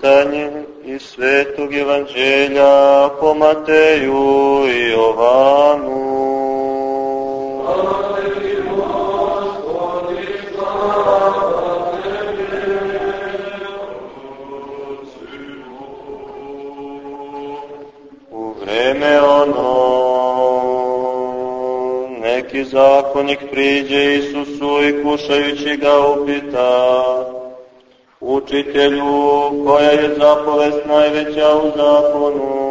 Čitanje iz Svetog Evanđelja po Mateju i Jovanu. U vreme ono neki zakonik priđe Isusu i kušajući ga upita Učitelju, koja je zapovest najveća u zakonu?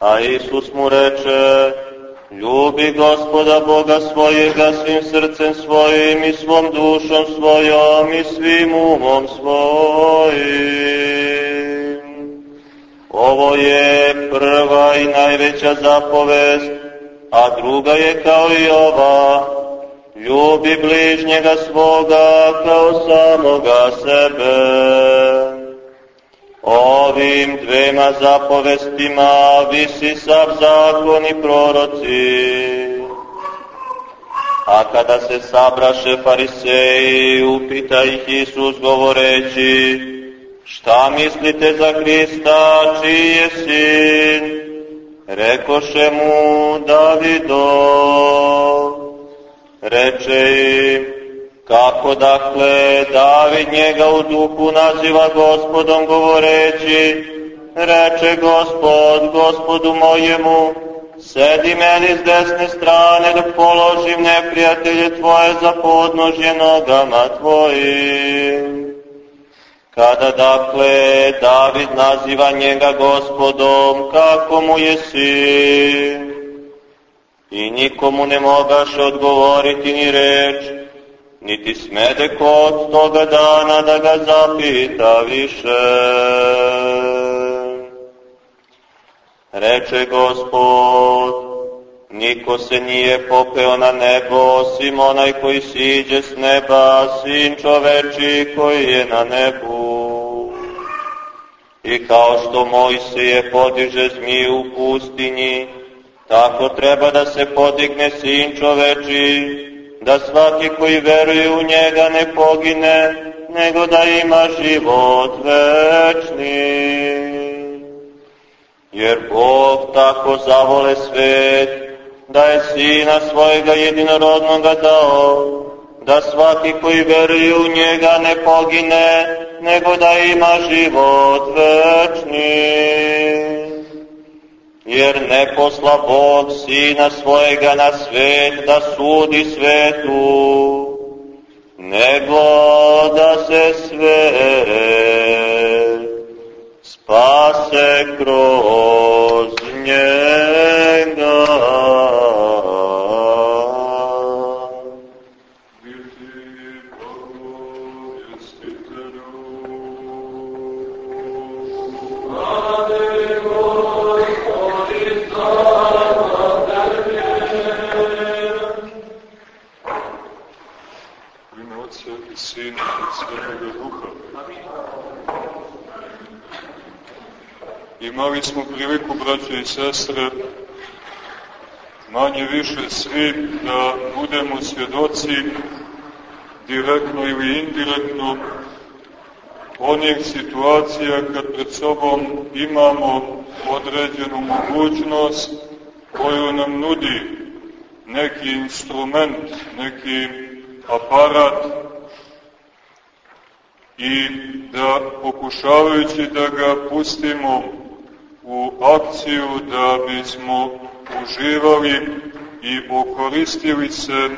A Isus mu reče, ljubi gospoda Boga svojega svim srcem svojim i svom dušom svojom i svim umom svojim. Ovo je prva i najveća zapovest, a druga je kao i ova, ljubi bližnjega svoga kao samoga sebe. Ovim dvema zapovestima visi sav zakon i proroci. A kada se sabraše fariseji, upita ih Isus govoreći, šta mislite za Hrista, čiji je sin? Rekoše mu Davidov. Reče im, kako dakle David njega u duhu naziva gospodom govoreći, reče gospod, gospodu mojemu, sedi meni s desne strane dok položim neprijatelje tvoje za podnožje nogama tvojim. Kada dakle David naziva njega gospodom, kako mu je sin? I nikomu ne mogaše odgovoriti ni reč, niti smede kod toga dana da ga zapita više. Reče gospod, niko se nije popeo na nebo, osim onaj koji siđe s neba, sin čoveči koji je na nebu. I kao što Mojsije podiže zmiju u pustinji, Tako treba da se podigne sin čoveči, da svaki koji veruje u njega ne pogine, nego da ima život večni. Jer Bog tako zavole svet, da je sina svojega jedinorodnoga dao, da svaki koji veruje u njega ne pogine, nego da ima život večni jer ne posla Bog Sina svojega na svet da sudi svetu, nego da se svet spase kroz njega. Imali smo priliku, braće i sestre, manje više svi da budemo svjedoci direktno ili indirektno onih situacija kad pred sobom imamo određenu mogućnost koju nam nudi neki instrument, neki aparat i da pokušavajući da ga pustimo u akciju da bismo uživali i okoristili se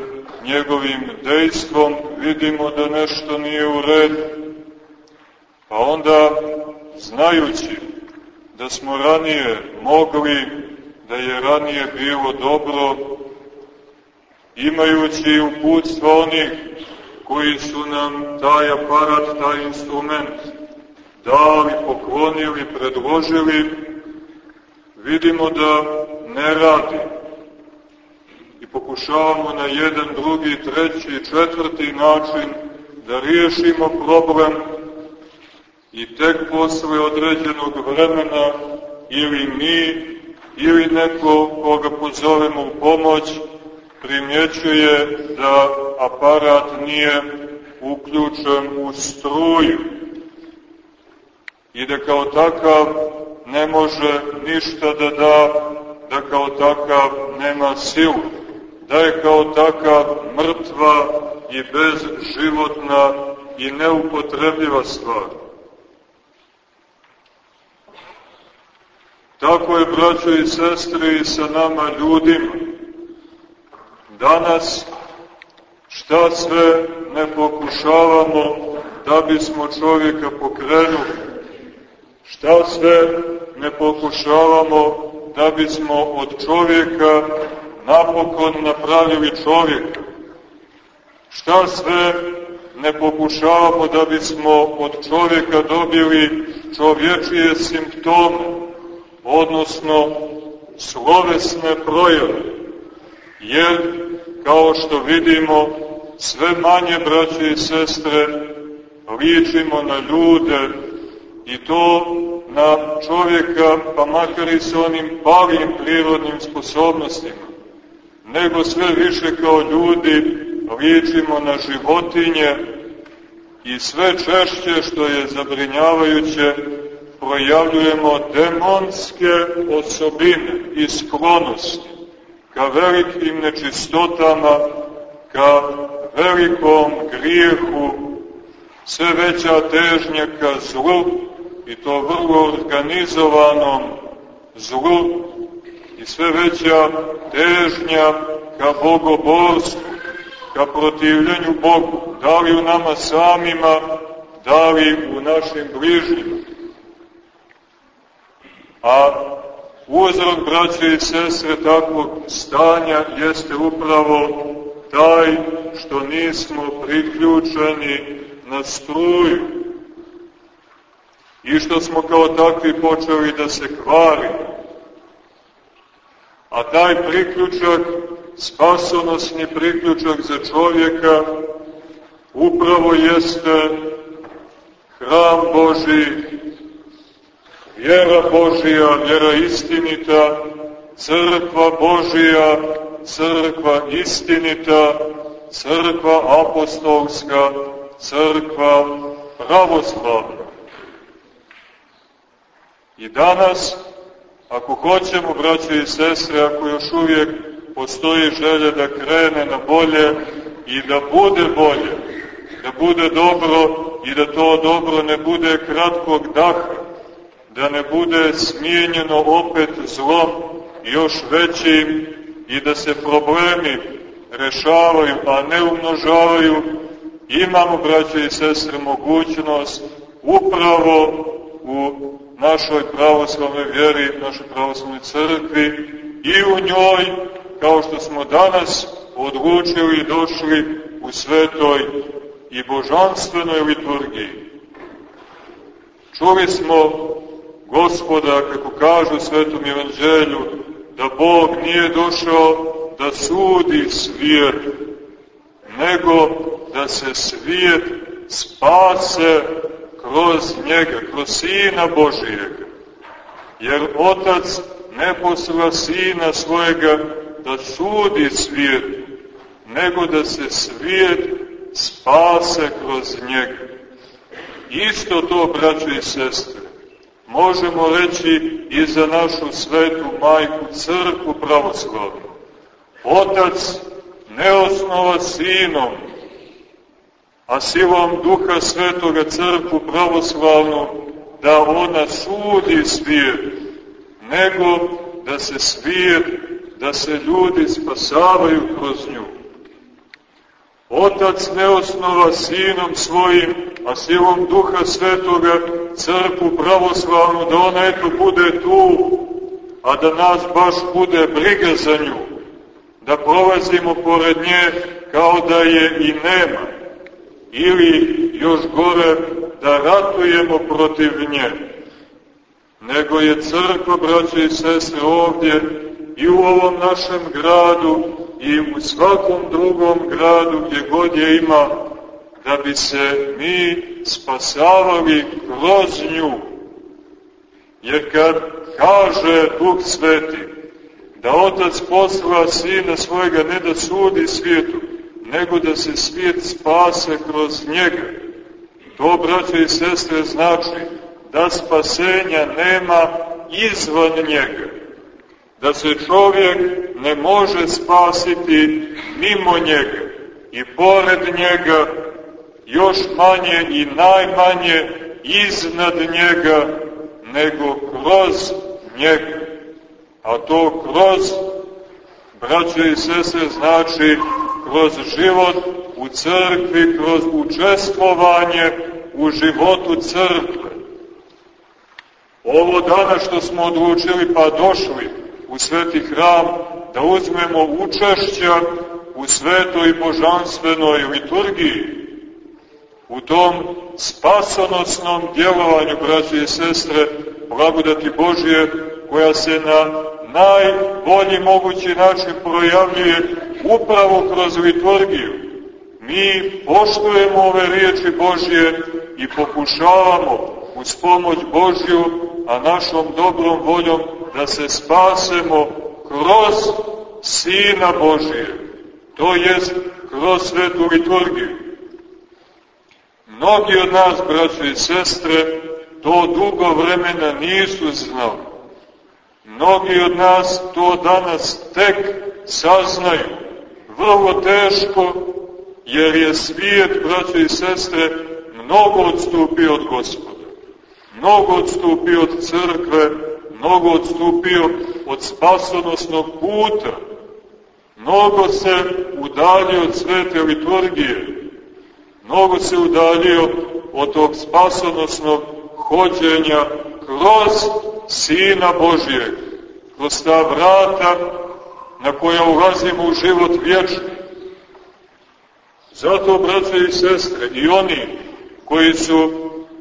njegovim dejstvom, vidimo da nešto nije u redu. Pa onda, znajući da smo ranije mogli, da je ranije bilo dobro, imajući uputstva onih koji su nam taj aparat, taj instrument dali, poklonili, predložili, vidimo da ne radi. I pokušavamo na jedan, drugi, treći, četvrti način da riješimo problem i tek posle određenog vremena ili mi ili neko koga pozovemo u pomoć primjećuje da aparat nije uključen u struju. i da kao takav ne može ništa da da, da kao takav nema silu, da je kao takav mrtva i bezživotna i neupotrebljiva stvar. Tako je, braćo i sestre, i sa nama ljudima. Danas šta sve ne pokušavamo da bismo čovjeka pokrenuli, šta sve ne pokušavamo da bismo od čovjeka napokon napravili čovjeka, šta sve ne pokušavamo da bismo od čovjeka dobili čovječije simptome, odnosno slovesne projave, jer, kao što vidimo, sve manje, braće i sestre, ličimo na ljude i to na čovjeka, pa makar i sa onim palim prirodnim sposobnostima, nego sve više kao ljudi ličimo na životinje i sve češće, što je zabrinjavajuće, projavljujemo demonske osobine i sklonosti ka velikim nečistotama, ka velikom grijehu, sve veća težnja ka zlu i to vrlo organizovanom zlu i sve veća težnja ka bogoborstvu, ka protivljenju Bogu, da li u nama samima, da li u našim bližnjima. A uzrok, braće i sestre, takvog stanja jeste upravo taj što nismo priključeni na struju i što smo kao takvi počeli da se kvarimo. A taj priključak, spasonosni priključak za čovjeka, upravo jeste hram Boži, vjera Božija, vjera istinita, crkva Božija, crkva istinita, crkva apostolska, crkva pravoslavna. I danas, ako hoćemo, braće i sestre, ako još uvijek postoji želja da krene na bolje i da bude bolje, da bude dobro i da to dobro ne bude kratkog daha, da ne bude smijenjeno opet zlom još većim i da se problemi rešavaju, a ne umnožavaju, imamo, braće i sestre, mogućnost upravo u našoj pravoslavnoj vjeri, našoj pravoslavnoj crkvi i u njoj, kao što smo danas odlučili i došli u svetoj i božanstvenoj liturgiji. Čuli smo gospoda, kako kažu u svetom evanđelju, da Bog nije došao da sudi svijet, nego da se svijet spase kroz njega, kroz Sina Božijega. Jer Otac ne posla Sina svojega da sudi svijet, nego da se svijet spase kroz njega. Isto to, braćo i sestre, možemo reći i za našu svetu majku, crkvu pravoslavnu. Otac ne osnova sinom, a silom duha svetoga crkvu pravoslavnu da ona sudi svijet, nego da se svijet, da se ljudi spasavaju kroz nju. Otac ne osnova sinom svojim, a silom duha svetoga crkvu pravoslavnu, da ona eto bude tu, a da nas baš bude briga za nju, da prolazimo pored nje kao da je i nema, ili još gore da ratujemo protiv nje, nego je crkva, braće i sestre, ovdje i u ovom našem gradu i u svakom drugom gradu gdje god je ima, da bi se mi spasavali kroz nju. Jer kad kaže Duh Sveti da Otac posla Sina svojega ne da sudi svijetu, nego da se svijet spase kroz njega, to, braće i sestre, znači da spasenja nema izvan njega, da se čovjek ne može spasiti mimo njega. I pored njega, još manje i najmanje iznad njega, nego kroz njega. A to kroz, braće i sese, znači kroz život u crkvi, kroz učestvovanje u životu crkve. Ovo dana što smo odlučili pa došli u sveti hram, da uzmemo učešća u svetoj božanstvenoj liturgiji, u tom spasonosnom djelovanju, braće i sestre, blagodati Božije, koja se na najbolji mogući način projavljuje upravo kroz liturgiju. Mi poštujemo ove riječi Božje i pokušavamo uz pomoć Božju, a našom dobrom voljom da se spasemo kroz Sina Božije, to jest kroz svetu liturgiju. Mnogi od nas, braće i sestre, to dugo vremena nisu znali. Mnogi od nas to danas tek saznaju. Vrlo teško, jer je svijet, braće i sestre, mnogo odstupio od gospoda. Mnogo odstupio od crkve, mnogo odstupio od spasonosnog puta. Mnogo se udalio od svete liturgije. Mnogo se udalio od tog spasonosnog hođenja kroz Sina Božijeg, kroz ta vrata na koja ulazimo u život vječni. Zato, braće i sestre, i oni koji su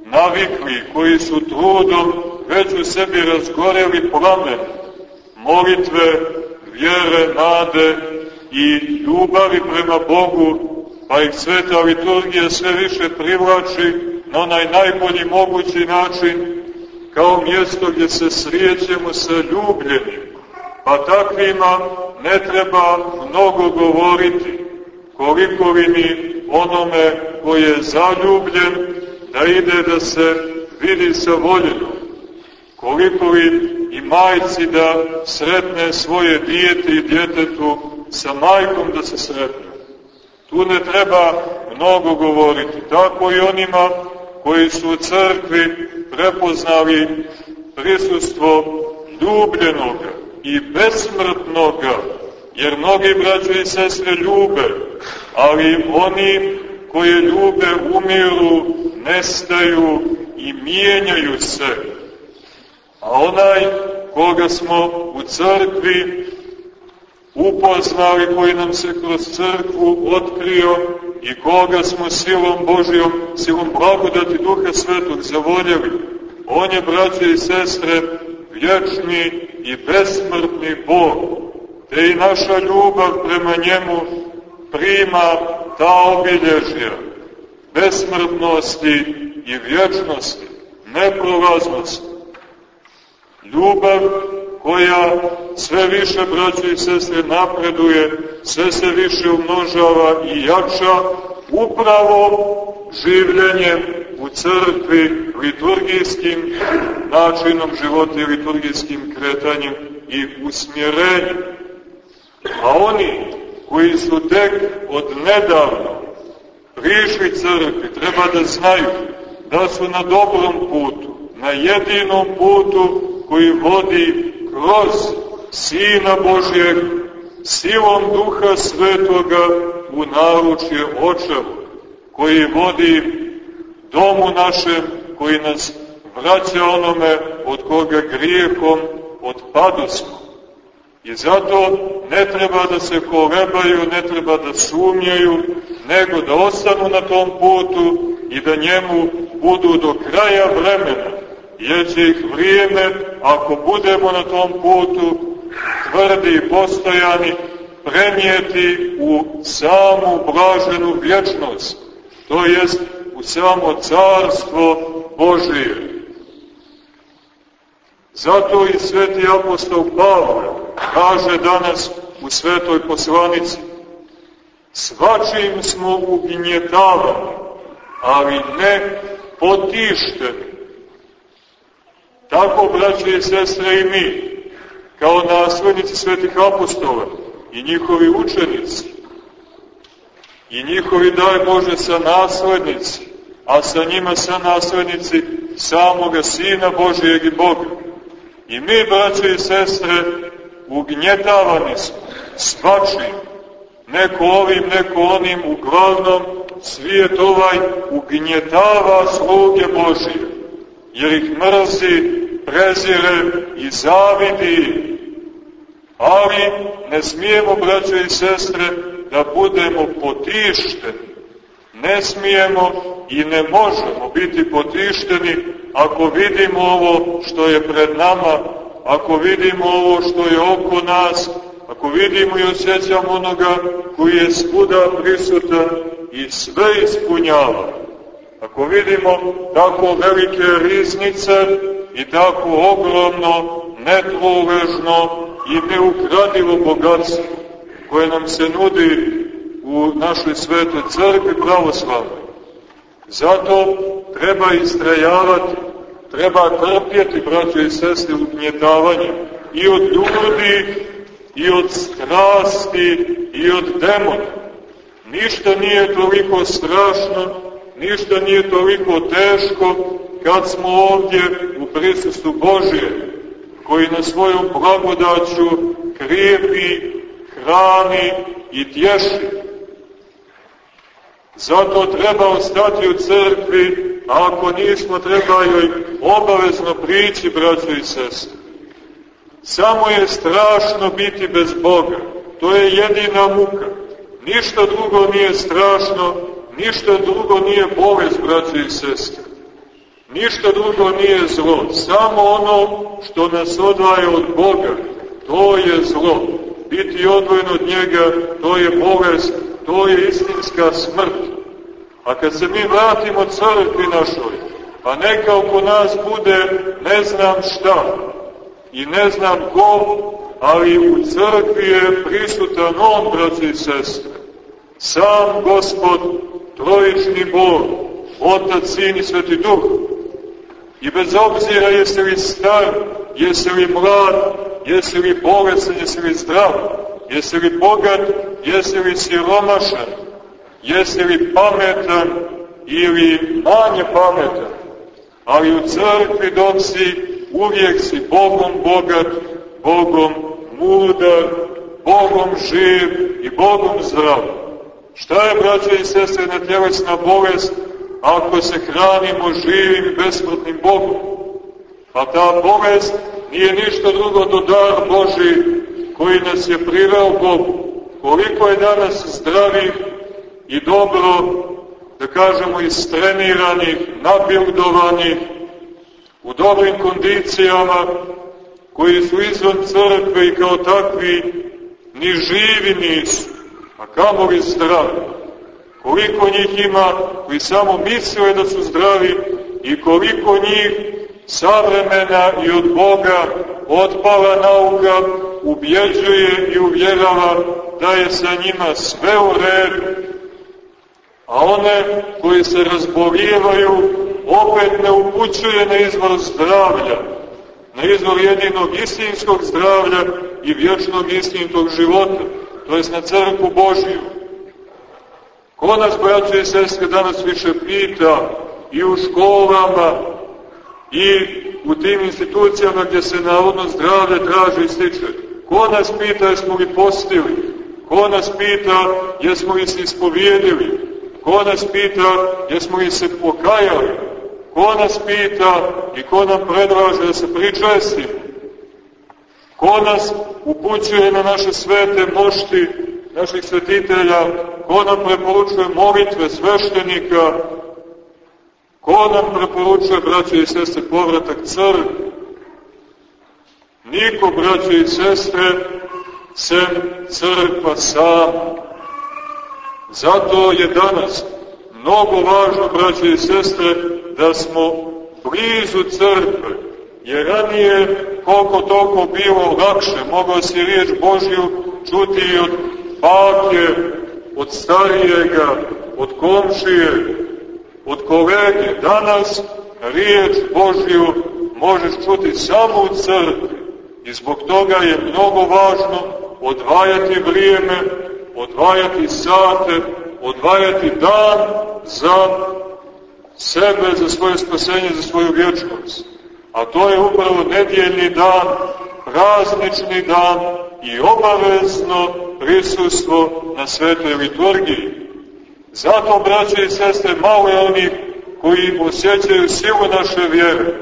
navikli, koji su trudom već u sebi razgoreli plamen molitve, vjere, nade i ljubavi prema Bogu, pa ih sveta liturgija sve više privlači na onaj najbolji mogući način, kao mjesto gdje se srijećemo sa ljubljenim. Pa takvima ne treba mnogo govoriti, koliko li ni onome koji je zaljubljen, da ide da se vidi sa voljenom. Koliko li i majci da sretne svoje dijete i djetetu sa majkom da se sretne. Tu ne treba mnogo govoriti. Tako i onima koji su u crkvi prepoznali prisustvo ljubljenoga i besmrtnoga, jer mnogi braće i sestre ljube, ali oni koji ljube umiru, nestaju i mijenjaju se. A onaj koga smo u crkvi upoznali, koji nam se kroz crkvu otkrio i koga smo silom Božijom, silom blagodati Duha Svetog zavoljeli, on je, braće i sestre, vječni i besmrtni Bog, te i naša ljubav prema njemu prima ta obilježja besmrtnosti i vječnosti, neprolaznosti. Ljubav koja sve više, braće i sestre, napreduje, sve se više umnožava i jača upravo življenjem u crkvi, liturgijskim načinom života i liturgijskim kretanjem i usmjerenjem. A oni koji su tek od nedavno prišli crkvi, treba da znaju da su na dobrom putu, na jedinom putu koji vodi kroz Sina Božjeg, silom Duha Svetoga u naručje očevu, koji vodi domu našem, koji nas vraća onome od koga grijehom odpadosmo. I zato ne treba da se kolebaju, ne treba da sumnjaju, nego da ostanu na tom putu i da njemu budu do kraja vremena, jer će ih vrijeme, ako budemo na tom putu, tvrdi i postojani, premijeti u samu blaženu vječnost, to jest u samo carstvo Božije. Zato i sveti apostol Pavle kaže danas u svetoj poslanici svačim smo ugnjetavani, ali ne potišteni. Tako, braće i sestre, i mi, kao naslednici svetih apostola i njihovi učenici, i njihovi, daj Bože, sa naslednici, a sa njima sa naslednici samoga Sina Božijeg i Boga. I mi, braće i sestre, ugnjetavani smo, svačim, neko ovim, neko onim, uglavnom svijet ovaj ugnjetava sluge Božije, jer ih mrzi, prezire i zavidi. Ali ne smijemo, braće i sestre, da budemo potišteni. Ne smijemo i ne možemo biti potišteni ako vidimo ovo što je pred nama, ako vidimo ovo što je oko nas, ako vidimo i osjećamo onoga koji je svuda prisutan i sve ispunjava, ako vidimo tako velike riznice i tako ogromno, netvoležno i neukradivo bogatstvo koje nam se nudi u našoj svetoj crkvi pravoslavnoj. Zato treba istrajavati, treba trpjeti, braćo i sestri, ugnjetavanje i od ljudi i od strasti i od demona. Ništa nije toliko strašno, ništa nije toliko teško kad smo ovdje u prisustu Božije, koji na svojom blagodaću krijepi, hrani i tješi. Zato treba ostati u crkvi, a ako nismo, treba joj obavezno prići, braćo i sestre. Samo je strašno biti bez Boga. To je jedina muka. Ništa drugo nije strašno, ništa drugo nije bolest, braće i sestre. Ništa drugo nije zlo. Samo ono što nas odvaja od Boga, to je zlo. Biti odvojen od njega, to je bolest, to je istinska smrt. A kad se mi vratimo crkvi našoj, pa neka oko nas bude ne znam šta, i ne znam ko, ali u crkvi je prisutan on, braći i sestre. Sam gospod, trojični Bog, Otac, Sin i Sveti Duh. I bez obzira jesi li star, jesi li mlad, jesi li bolesan, jesi li zdrav, jesi li bogat, jesi li siromašan, jesi li pametan ili manje pametan, ali u crkvi dok si uvijek si Bogom bogat, Bogom mudar, Bogom živ i Bogom zdrav. Šta je, braće i sestre, na tjelesna bolest ako se hranimo živim besmrtnim Bogom? Pa ta bolest nije ništa drugo do dar Boži koji nas je priveo Bogu. Koliko je danas zdravih i dobro, da kažemo, istreniranih, nabildovanih, u dobrim kondicijama, koji su izvan crkve i kao takvi ni živi nisu, a kamo li zdravi. Koliko njih ima koji samo misle da su zdravi i koliko njih savremena i od Boga otpala nauka ubjeđuje i uvjerava da je sa njima sve u redu, a one koji se razbolijevaju opet ne upućuje na izvor zdravlja, na izvor jedinog istinskog zdravlja i vječnog istinitog života, to jest na crku Božiju. Ko nas, braće i sestke, danas više pita i u školama i u tim institucijama gdje se narodno zdravlje traži i stiče. Ko nas pita jesmo li postili? Ko nas pita jesmo li se ispovijedili? Ko nas pita jesmo li se pokajali? Ko nas pita i ko nam predlaže da se pričestimo? Ko nas upućuje na naše svete mošti, naših svetitelja? Ko nam preporučuje molitve sveštenika? Ko nam preporučuje, braće i sestre, povratak crkve? Niko, braće i sestre, sem crkva sama. Zato je danas mnogo važno, braće i sestre, da smo blizu crkve, jer ranije koliko toliko bilo lakše, mogao si riječ Božju čuti od bake, od starijega, od komšije, od kolege. Danas riječ Božju možeš čuti samo u crkvi. I zbog toga je mnogo važno odvajati vrijeme, odvajati sate, odvajati dan za sebe, za svoje spasenje, za svoju vječnost. A to je upravo nedjeljni dan, praznični dan i obavezno prisustvo na svetoj liturgiji. Zato, braće i sestre, malo je onih koji osjećaju silu naše vjere.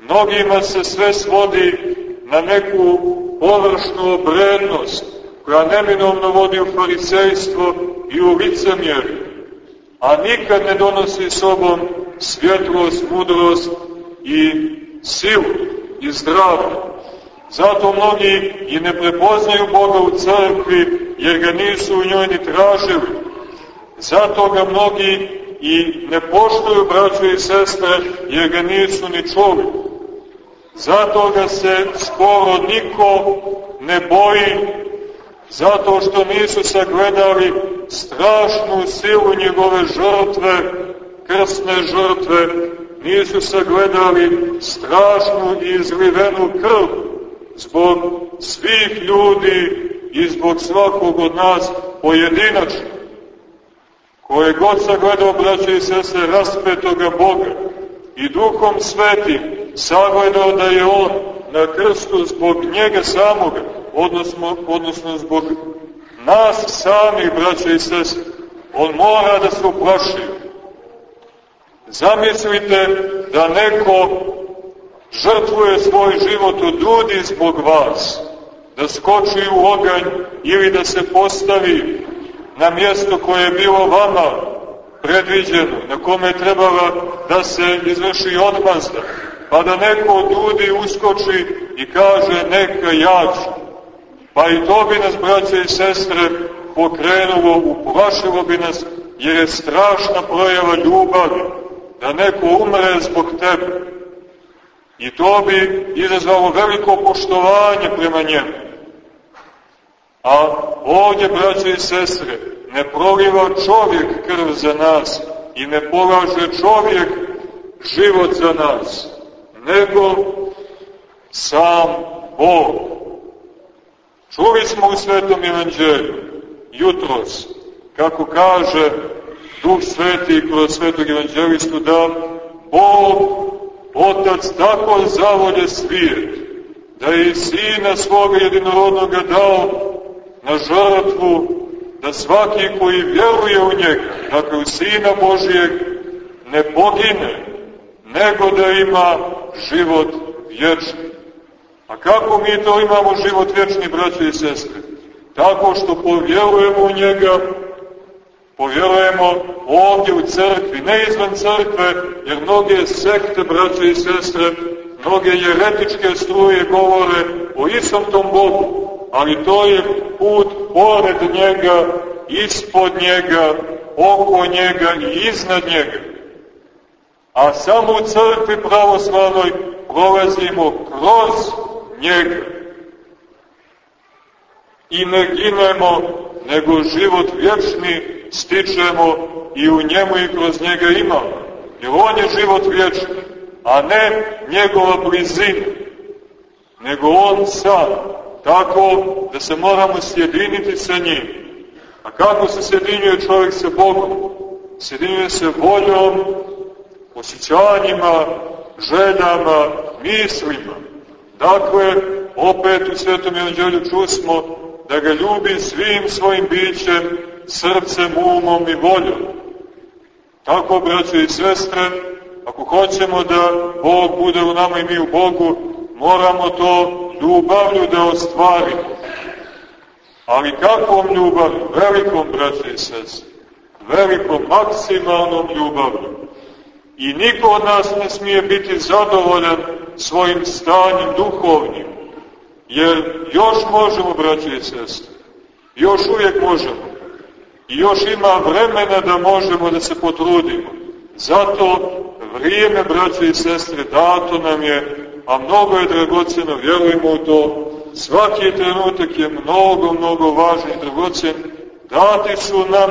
Mnogima se sve svodi na neku površnu obrednost, koja neminovno vodi u farisejstvo i u licemjerje, a nikad ne donosi sobom svjetlost, mudrost i silu i zdravlje. Zato mnogi i ne prepoznaju Boga u crkvi, jer ga nisu u njoj ni tražili. Zato ga mnogi i ne poštuju braćo i sestre, jer ga nisu ni čuli. Zato ga se skoro niko ne boji, zato što nisu sagledali strašnu silu njegove žrtve, krsne žrtve, nisu sagledali strašnu i izlivenu krv zbog svih ljudi i zbog svakog od nas pojedinačno. Koje god sagledao, braće i sese, raspetoga Boga i duhom svetim sagledao da je On na krstu zbog njega samoga, odnosno, odnosno zbog nas samih, braće i sese, on mora da se uplaši. Zamislite da neko žrtvuje svoj život od ljudi zbog vas, da skoči u oganj ili da se postavi na mjesto koje je bilo vama predviđeno, na kome je trebala da se izvrši odmazda, pa da neko od ljudi uskoči i kaže neka ja. Pa i to bi nas, braće i sestre, pokrenulo, uplašilo bi nas, jer je strašna projava ljubavi, da neko umre zbog tebe. I to bi izazvalo veliko poštovanje prema njemu. A ovdje, braće i sestre, ne proliva čovjek krv za nas i ne polaže čovjek život za nas, nego sam Bog. Čuli smo u Svetom Evanđelju, jutros, kako kaže Duh Sveti kroz Svetog Evanđelistu, da Bog, Otac, tako zavolje svijet, da je i Sina svoga jedinorodnoga dao na žrtvu, da svaki koji vjeruje u njega, dakle u Sina Božijeg, ne pogine, nego da ima život vječni. A kako mi to imamo život vječni, braće i sestre? Tako što povjerujemo u njega, povjerujemo ovdje u crkvi, ne izvan crkve, jer mnoge sekte, braće i sestre, mnoge jeretičke struje govore o istom tom Bogu, ali to je put pored njega, ispod njega, oko njega i iznad njega. A samo u crkvi pravoslavnoj prolazimo kroz njega. I ne ginemo, nego život vječni stičemo i u njemu i kroz njega imamo. Jer on je život vječni, a ne njegova blizina, nego on sam. Tako da se moramo sjediniti sa njim. A kako se sjedinjuje čovjek sa Bogom? Sjedinjuje se voljom, osjećanjima, željama, mislima. Dakle, opet u Svetom Evanđelju čusmo da ga ljubi svim svojim bićem, srcem, umom i voljom. Tako, braće i sestre, ako hoćemo da Bog bude u nama i mi u Bogu, moramo to ljubavlju da ostvarimo. Ali kakvom ljubavlju? Velikom, braće i sestre. Velikom, maksimalnom ljubavlju. I niko od nas ne smije biti zadovoljan svojim stanjem duhovnim. Jer još možemo, braće i sestre. Još uvijek možemo. I još ima vremena da možemo da se potrudimo. Zato vrijeme, braće i sestre, dato nam je, a mnogo je dragoceno, vjerujemo u to, svaki trenutak je mnogo, mnogo važan i dragocen, dati su nam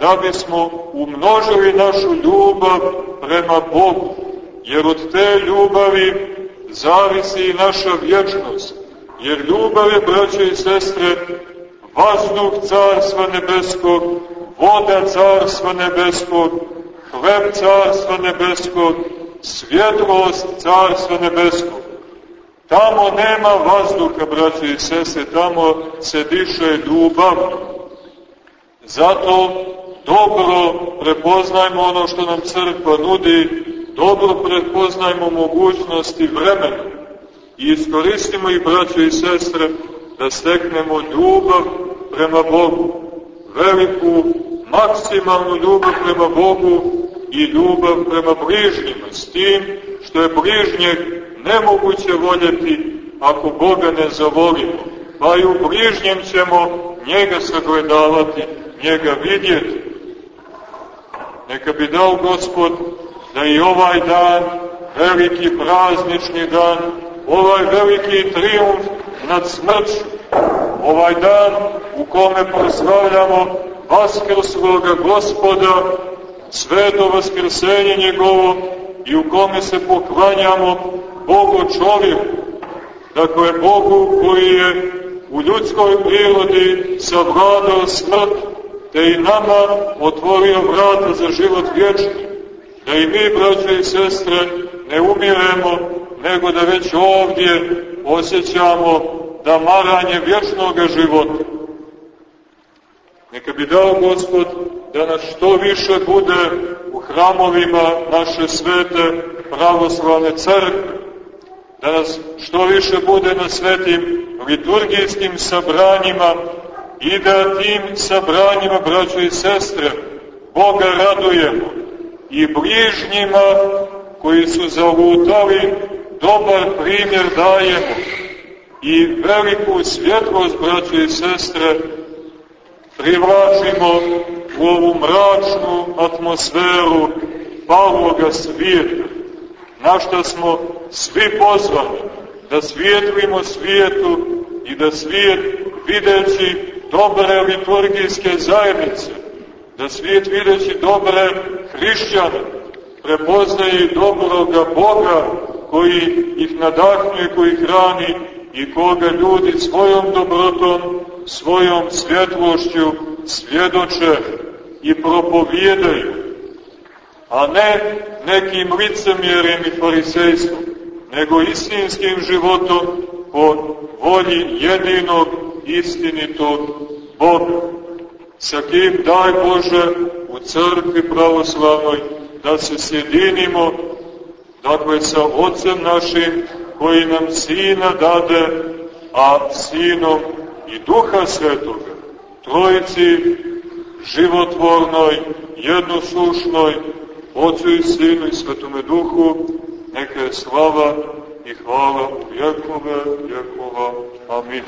da bismo umnožili našu ljubav prema Bogu, jer od te ljubavi zavisi i naša vječnost, jer ljubav je, braće i sestre, vazduh Carstva Nebeskog, voda Carstva Nebeskog, hleb Carstva Nebeskog, svjetlost Carstva Nebeskog. Tamo nema vazduha, braće i sese, tamo se diše ljubav. Zato dobro prepoznajmo ono što nam crkva nudi, dobro prepoznajmo mogućnosti vremena i iskoristimo i braće i sestre da steknemo ljubav prema Bogu, veliku, maksimalnu ljubav prema Bogu i ljubav prema bližnjima, s tim što je bližnjeg nemoguće voljeti ako Boga ne zavolimo, pa i u bližnjem ćemo njega sagledavati, njega vidjeti. Neka bi dao Gospod da i ovaj dan, veliki praznični dan, ovaj veliki triumf nad smrću, ovaj dan u kome proslavljamo Vaskrsloga Gospoda, sveto vaskrsenje njegovo i u kome se poklanjamo Bogu čovjeku, dakle Bogu koji je u ljudskoj prirodi savladao smrt, te i nama otvorio vrata za život vječni, da i mi, braće i sestre, ne umiremo, nego da već ovdje osjećamo da maranje vječnog života. Neka bi dao Gospod da nas što više bude u hramovima naše svete pravoslavne crkve, da nas što više bude na svetim liturgijskim sabranjima i da tim sabranjima, braćo i sestre, Boga radujemo i bližnjima koji su zalutali dobar primjer dajemo. I veliku svjetlost, braćo i sestre, privlačimo u ovu mračnu atmosferu paloga svijeta, na što smo svi pozvani, da svijetlimo svijetu i da svijet videći dobre liturgijske zajednice, da svijet videći dobre hrišćane, prepoznaje dobroga Boga koji ih nadahnuje, koji hrani i koga ljudi svojom dobrotom, svojom svjetlošću svjedoče i propovijedaju, a ne nekim licemjerem i farisejstvom, nego istinskim životom po volji jedinog istinitog Boga. Sa kim, daj Bože, u crkvi pravoslavnoj, da se sjedinimo, dakle, sa Otcem našim, koji nam Sina dade, a Sinom i Duha Svetoga, Trojici životvornoj, jednoslušnoj, Otcu i Sinu i Svetome Duhu, neka je slava i hvala u vjekove, vjekova. Amin.